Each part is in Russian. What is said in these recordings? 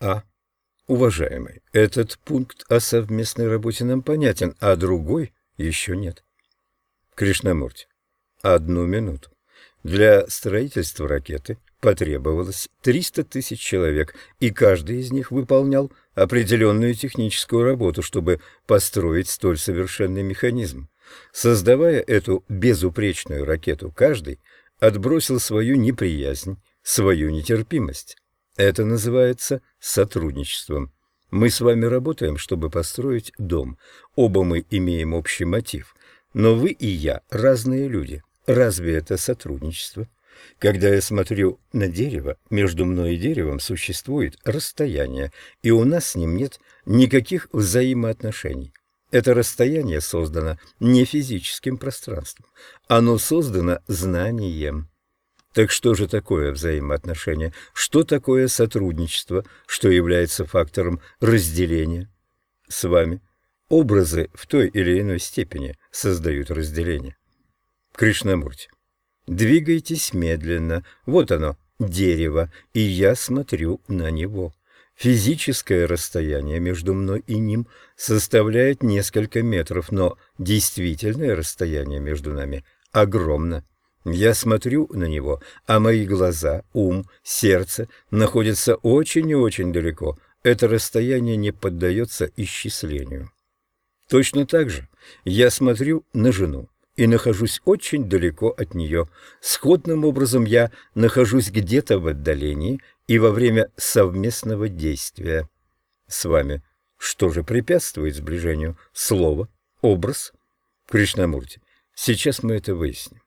А. Уважаемый, этот пункт о совместной работе нам понятен, а другой еще нет. Кришнамурти. Одну минуту. Для строительства ракеты потребовалось 300 тысяч человек, и каждый из них выполнял определенную техническую работу, чтобы построить столь совершенный механизм. Создавая эту безупречную ракету, каждый отбросил свою неприязнь, свою нетерпимость. Это называется сотрудничеством. Мы с вами работаем, чтобы построить дом. Оба мы имеем общий мотив. Но вы и я разные люди. Разве это сотрудничество? Когда я смотрю на дерево, между мной и деревом существует расстояние, и у нас с ним нет никаких взаимоотношений. Это расстояние создано не физическим пространством, оно создано знанием. Так что же такое взаимоотношение? Что такое сотрудничество? Что является фактором разделения? С вами образы в той или иной степени создают разделение. Кришнамурти, двигайтесь медленно. Вот оно, дерево, и я смотрю на него. Физическое расстояние между мной и ним составляет несколько метров, но действительное расстояние между нами огромно. Я смотрю на него, а мои глаза, ум, сердце находятся очень и очень далеко. Это расстояние не поддается исчислению. Точно так же я смотрю на жену и нахожусь очень далеко от нее. Сходным образом я нахожусь где-то в отдалении и во время совместного действия с вами. Что же препятствует сближению? Слово, образ? Кришнамурти, сейчас мы это выясним.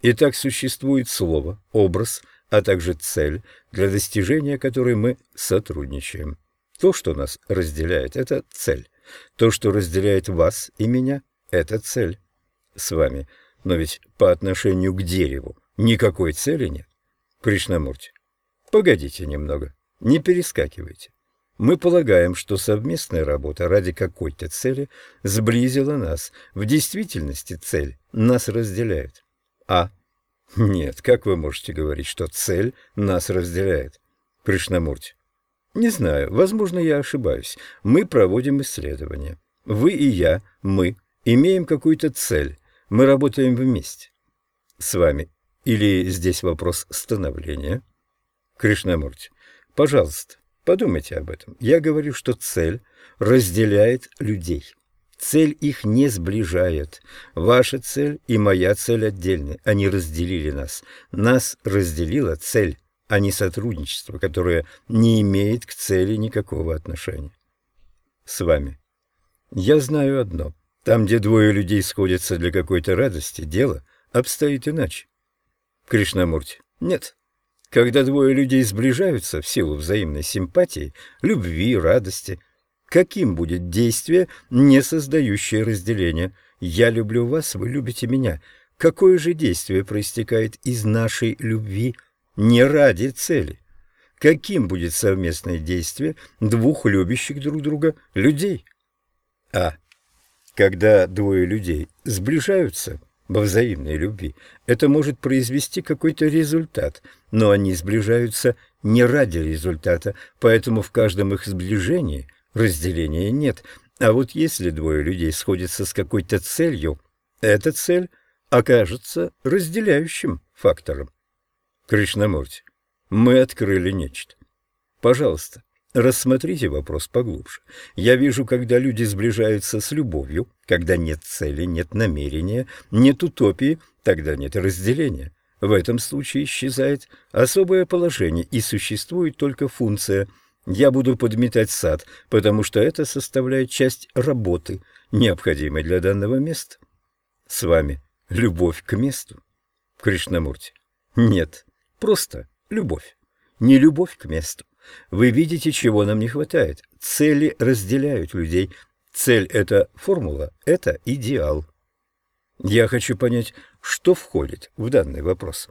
Итак, существует слово, образ, а также цель, для достижения которой мы сотрудничаем. То, что нас разделяет, это цель. То, что разделяет вас и меня, это цель. С вами. Но ведь по отношению к дереву никакой цели нет. Кришнамурти, погодите немного, не перескакивайте. Мы полагаем, что совместная работа ради какой-то цели сблизила нас. В действительности цель нас разделяет. А. Нет, как вы можете говорить, что цель нас разделяет? Кришнамурти. Не знаю, возможно, я ошибаюсь. Мы проводим исследования. Вы и я, мы, имеем какую-то цель. Мы работаем вместе. С вами. Или здесь вопрос становления? Кришнамурти. Пожалуйста, подумайте об этом. Я говорю, что цель разделяет людей. Цель их не сближает. Ваша цель и моя цель отдельны. Они разделили нас. Нас разделила цель, а не сотрудничество, которое не имеет к цели никакого отношения. С вами. Я знаю одно. Там, где двое людей сходятся для какой-то радости, дело обстоит иначе. Кришнамурти. Нет. Когда двое людей сближаются в силу взаимной симпатии, любви, радости – Каким будет действие, не создающее разделение? Я люблю вас, вы любите меня. Какое же действие проистекает из нашей любви не ради цели? Каким будет совместное действие двух любящих друг друга людей? А. Когда двое людей сближаются во взаимной любви, это может произвести какой-то результат, но они сближаются не ради результата, поэтому в каждом их сближении – разделения нет. А вот если двое людей сходятся с какой-то целью, эта цель окажется разделяющим фактором. Кришнамурти, мы открыли нечто. Пожалуйста, рассмотрите вопрос поглубже. Я вижу, когда люди сближаются с любовью, когда нет цели, нет намерения, нет утопии, тогда нет разделения. В этом случае исчезает особое положение и существует только функция – я буду подметать сад, потому что это составляет часть работы, необходимой для данного места. С вами любовь к месту. Кришнамурти. Нет, просто любовь. Не любовь к месту. Вы видите, чего нам не хватает. Цели разделяют людей. Цель — это формула, это идеал. Я хочу понять, что входит в данный вопрос.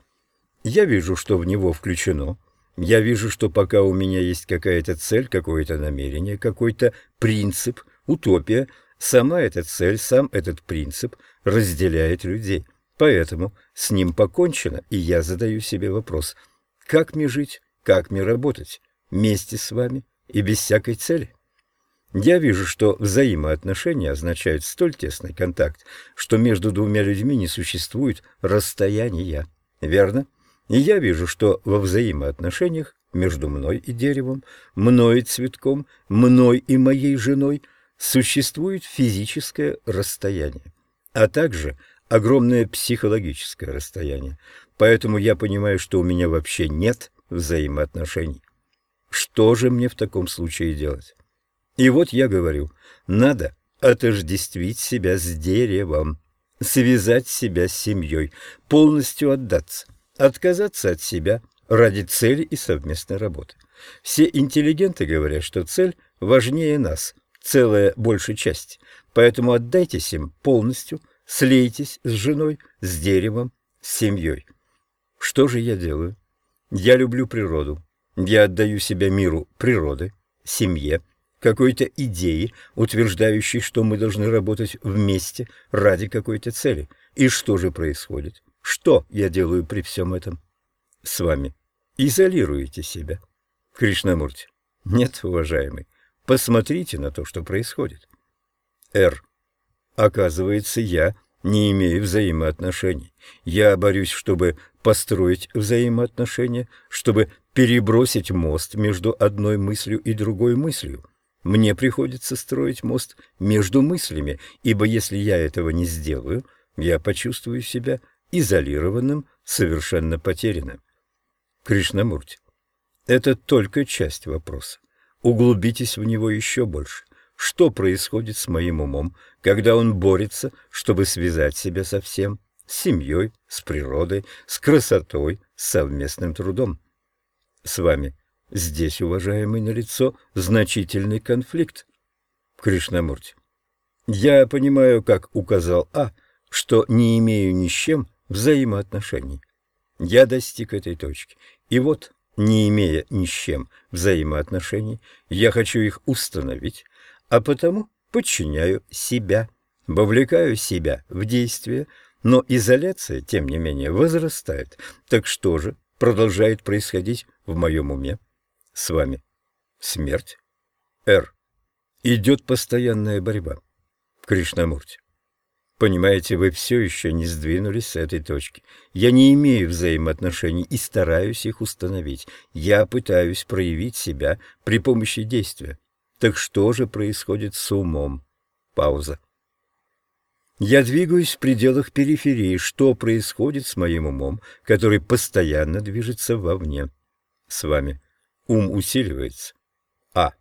Я вижу, что в него включено я вижу, что пока у меня есть какая-то цель, какое-то намерение, какой-то принцип, утопия, сама эта цель, сам этот принцип разделяет людей. Поэтому с ним покончено, и я задаю себе вопрос, как мне жить, как мне работать, вместе с вами, и без всякой цели. Я вижу, что взаимоотношения означают столь тесный контакт, что между двумя людьми не существует расстояния. Верно? И я вижу, что во взаимоотношениях между мной и деревом, мной и цветком, мной и моей женой существует физическое расстояние, а также огромное психологическое расстояние. Поэтому я понимаю, что у меня вообще нет взаимоотношений. Что же мне в таком случае делать? И вот я говорю, надо отождествить себя с деревом, связать себя с семьей, полностью отдаться, отказаться от себя ради цели и совместной работы. Все интеллигенты говорят, что цель важнее нас, целая большая часть, поэтому отдайтесь им полностью, слейтесь с женой, с деревом, с семьей. Что же я делаю? Я люблю природу, я отдаю себя миру природы, семье, какой-то идеи, утверждающей, что мы должны работать вместе ради какой-то цели. И что же происходит? Что я делаю при всем этом? С вами. Изолируете себя. Кришнамурти. Нет, уважаемый. Посмотрите на то, что происходит. Р. Оказывается, я не имею взаимоотношений. Я борюсь, чтобы построить взаимоотношения, чтобы перебросить мост между одной мыслью и другой мыслью. Мне приходится строить мост между мыслями, ибо если я этого не сделаю, я почувствую себя изолированным, совершенно потерянным. Кришнамурти, это только часть вопроса. Углубитесь в него еще больше. Что происходит с моим умом, когда он борется, чтобы связать себя со всем, с семьей, с природой, с красотой, с совместным трудом? С вами Здесь, уважаемый, налицо значительный конфликт. Кришнамурти. Я понимаю, как указал А, что не имею ни с чем взаимоотношений. Я достиг этой точки. И вот, не имея ни с чем взаимоотношений, я хочу их установить, а потому подчиняю себя, вовлекаю себя в действие, но изоляция, тем не менее, возрастает. Так что же продолжает происходить в моем уме? с вами. Смерть. Р. Идет постоянная борьба. Кришнамурти. Понимаете, вы все еще не сдвинулись с этой точки. Я не имею взаимоотношений и стараюсь их установить. Я пытаюсь проявить себя при помощи действия. Так что же происходит с умом? Пауза. Я двигаюсь в пределах периферии. Что происходит с моим умом, который постоянно движется вовне? С вами. Ум усиливается. А.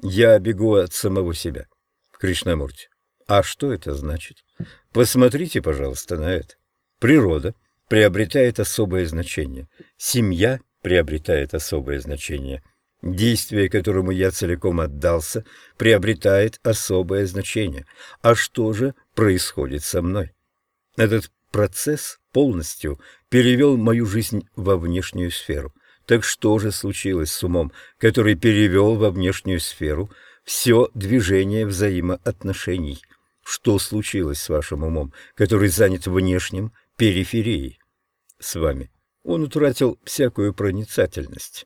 Я бегу от самого себя. Кришнамурти. А что это значит? Посмотрите, пожалуйста, на это. Природа приобретает особое значение. Семья приобретает особое значение. Действие, которому я целиком отдался, приобретает особое значение. А что же происходит со мной? Этот процесс полностью перевел мою жизнь во внешнюю сферу – так что же случилось с умом, который перевел во внешнюю сферу все движение взаимоотношений? Что случилось с вашим умом, который занят внешним периферией? С вами. Он утратил всякую проницательность.